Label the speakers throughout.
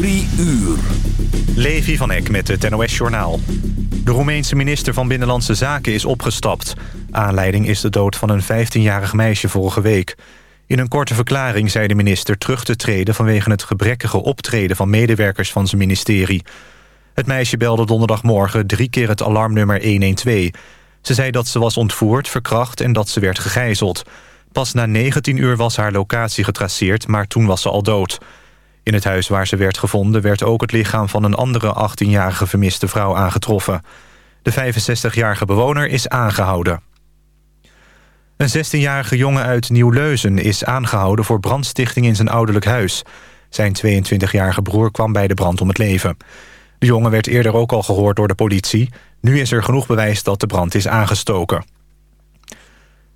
Speaker 1: Drie uur.
Speaker 2: Levi van Eck met het NOS-journaal. De Roemeense minister van Binnenlandse Zaken is opgestapt. Aanleiding is de dood van een 15-jarig meisje vorige week. In een korte verklaring zei de minister terug te treden... vanwege het gebrekkige optreden van medewerkers van zijn ministerie. Het meisje belde donderdagmorgen drie keer het alarmnummer 112. Ze zei dat ze was ontvoerd, verkracht en dat ze werd gegijzeld. Pas na 19 uur was haar locatie getraceerd, maar toen was ze al dood. In het huis waar ze werd gevonden werd ook het lichaam van een andere 18-jarige vermiste vrouw aangetroffen. De 65-jarige bewoner is aangehouden. Een 16-jarige jongen uit Nieuw-Leuzen is aangehouden voor brandstichting in zijn ouderlijk huis. Zijn 22-jarige broer kwam bij de brand om het leven. De jongen werd eerder ook al gehoord door de politie. Nu is er genoeg bewijs dat de brand is aangestoken.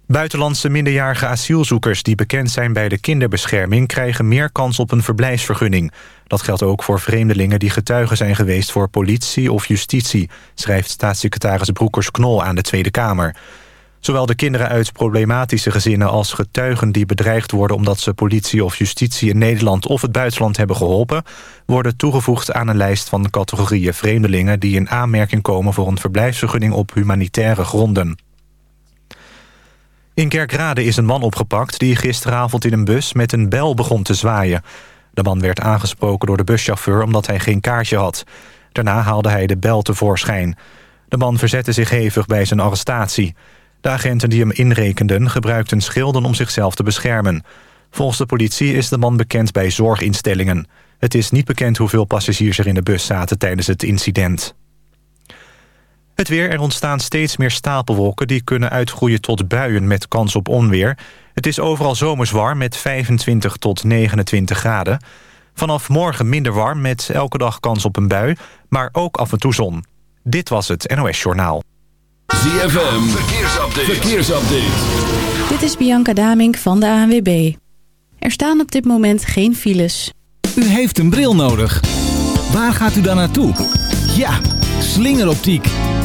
Speaker 2: Buitenlandse minderjarige asielzoekers die bekend zijn bij de kinderbescherming... krijgen meer kans op een verblijfsvergunning. Dat geldt ook voor vreemdelingen die getuigen zijn geweest... voor politie of justitie, schrijft staatssecretaris Broekers-Knol aan de Tweede Kamer. Zowel de kinderen uit problematische gezinnen als getuigen die bedreigd worden... omdat ze politie of justitie in Nederland of het buitenland hebben geholpen... worden toegevoegd aan een lijst van categorieën vreemdelingen... die in aanmerking komen voor een verblijfsvergunning op humanitaire gronden. In Kerkrade is een man opgepakt die gisteravond in een bus met een bel begon te zwaaien. De man werd aangesproken door de buschauffeur omdat hij geen kaartje had. Daarna haalde hij de bel tevoorschijn. De man verzette zich hevig bij zijn arrestatie. De agenten die hem inrekenden gebruikten schilden om zichzelf te beschermen. Volgens de politie is de man bekend bij zorginstellingen. Het is niet bekend hoeveel passagiers er in de bus zaten tijdens het incident. Het weer, er ontstaan steeds meer stapelwolken... die kunnen uitgroeien tot buien met kans op onweer. Het is overal zomers warm met 25 tot 29 graden. Vanaf morgen minder warm met elke dag kans op een bui... maar ook af en toe zon. Dit was het NOS Journaal.
Speaker 1: ZFM, verkeersupdate. verkeersupdate.
Speaker 3: Dit is Bianca Damink van de ANWB. Er staan op dit moment geen files.
Speaker 4: U heeft een bril nodig. Waar gaat u dan naartoe? Ja, slingeroptiek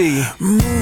Speaker 5: see. Move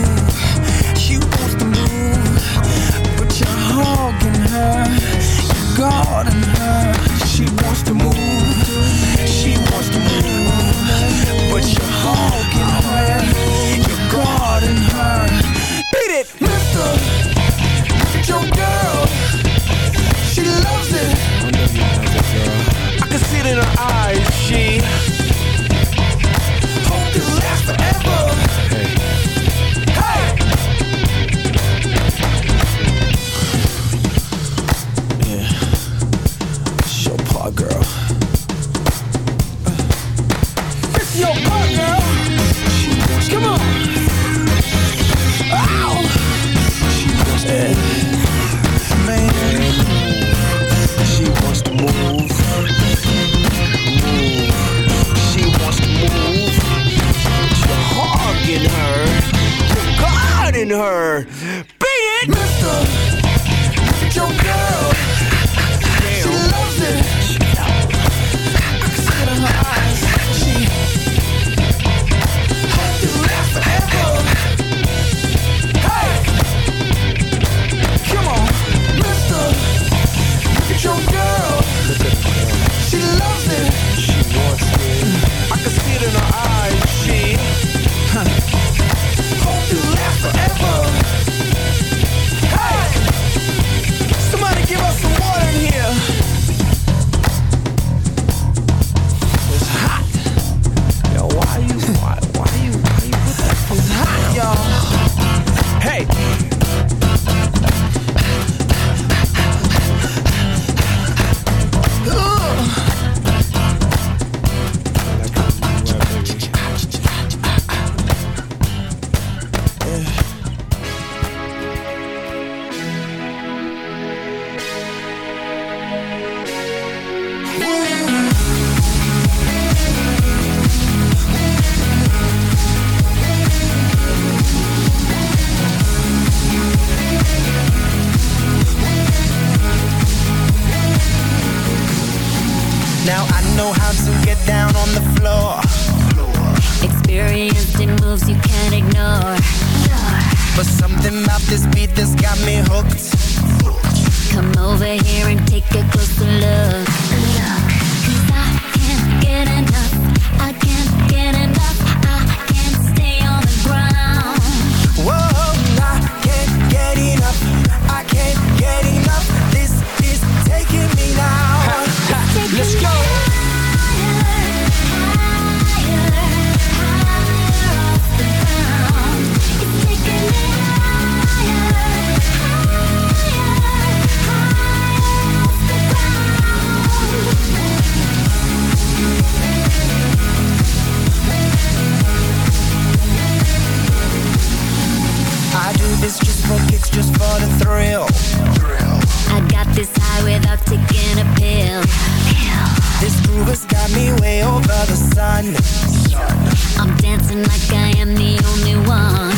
Speaker 6: like I am the only one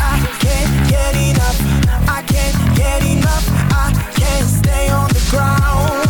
Speaker 5: I can't get enough. I can't get enough. I can't stay on the ground.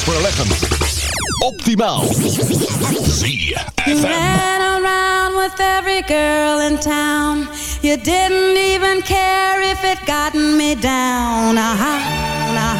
Speaker 7: grensverleggend. Optimaal.
Speaker 8: You ran around with every girl in town. You didn't even care if it gotten me down. Aha, aha,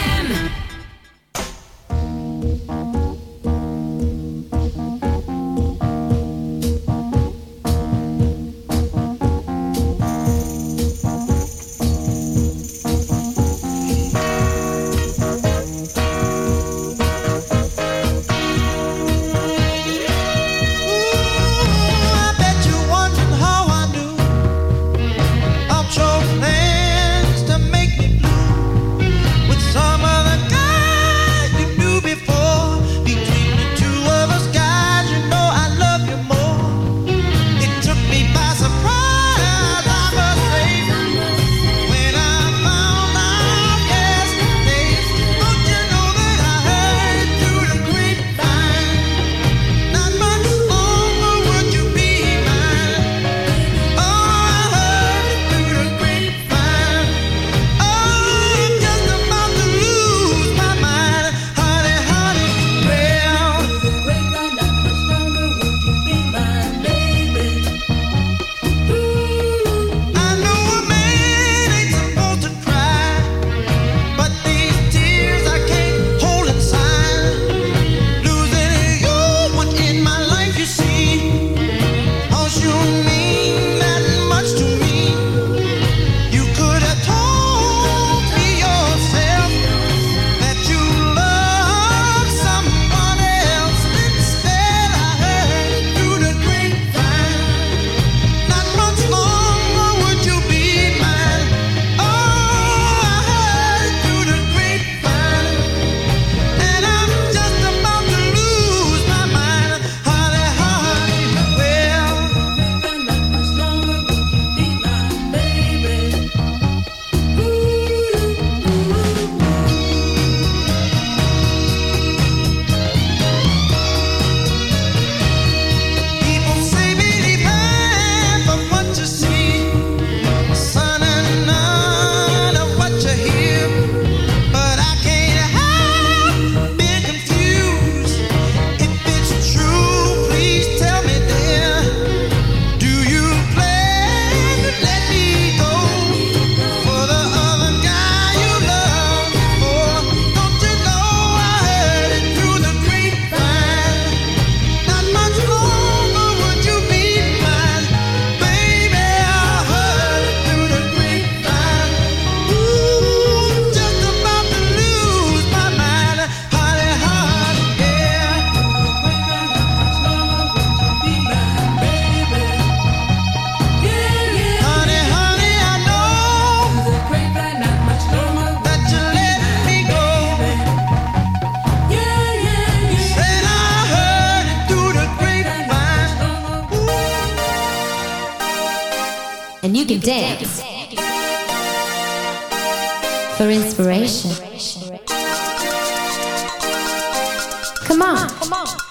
Speaker 5: dance. For inspiration. Come on. I'm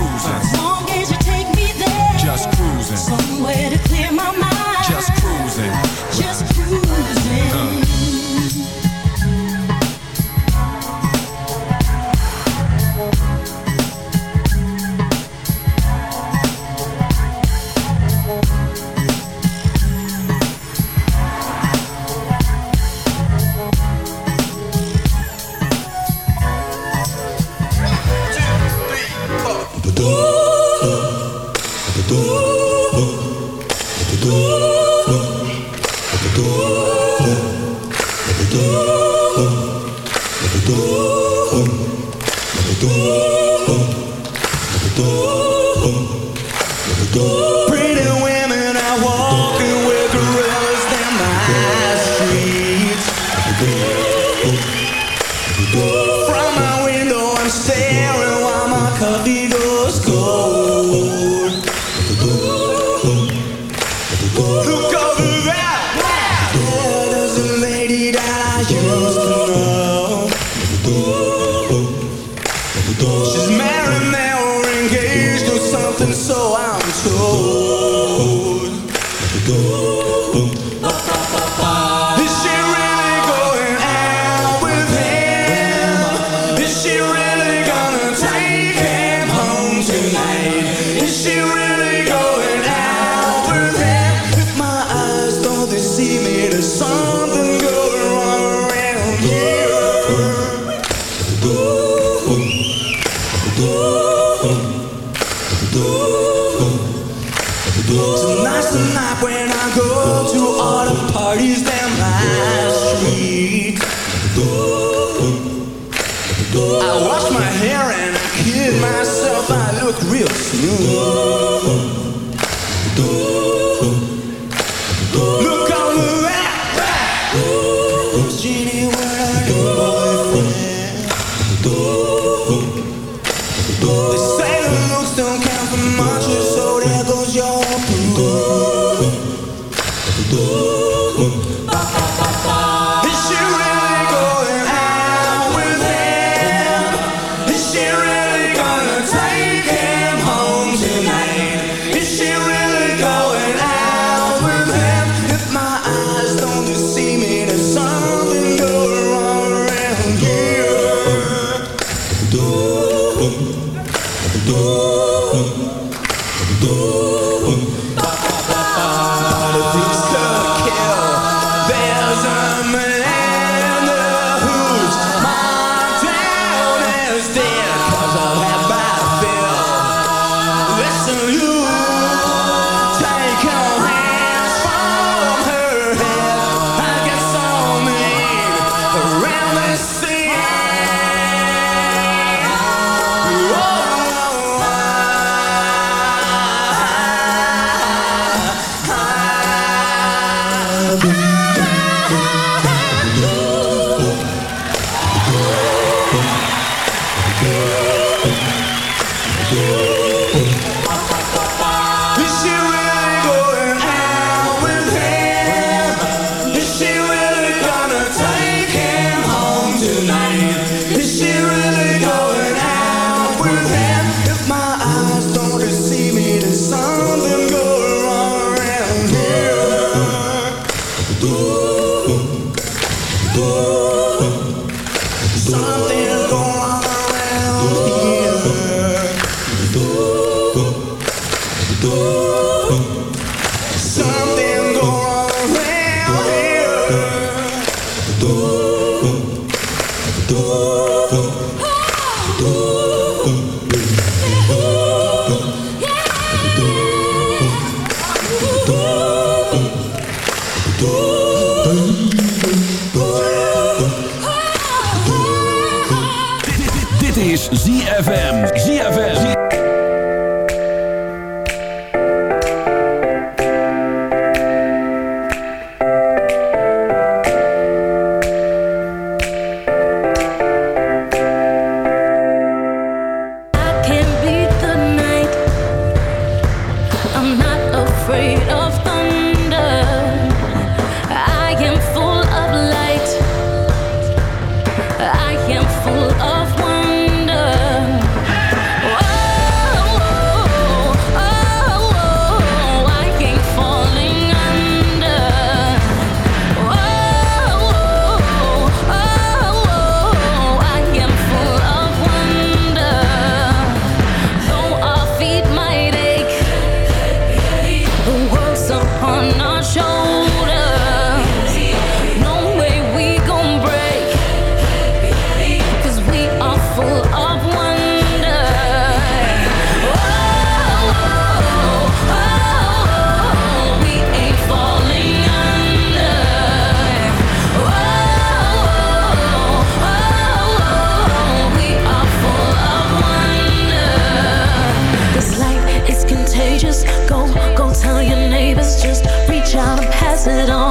Speaker 5: It on.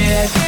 Speaker 9: I'll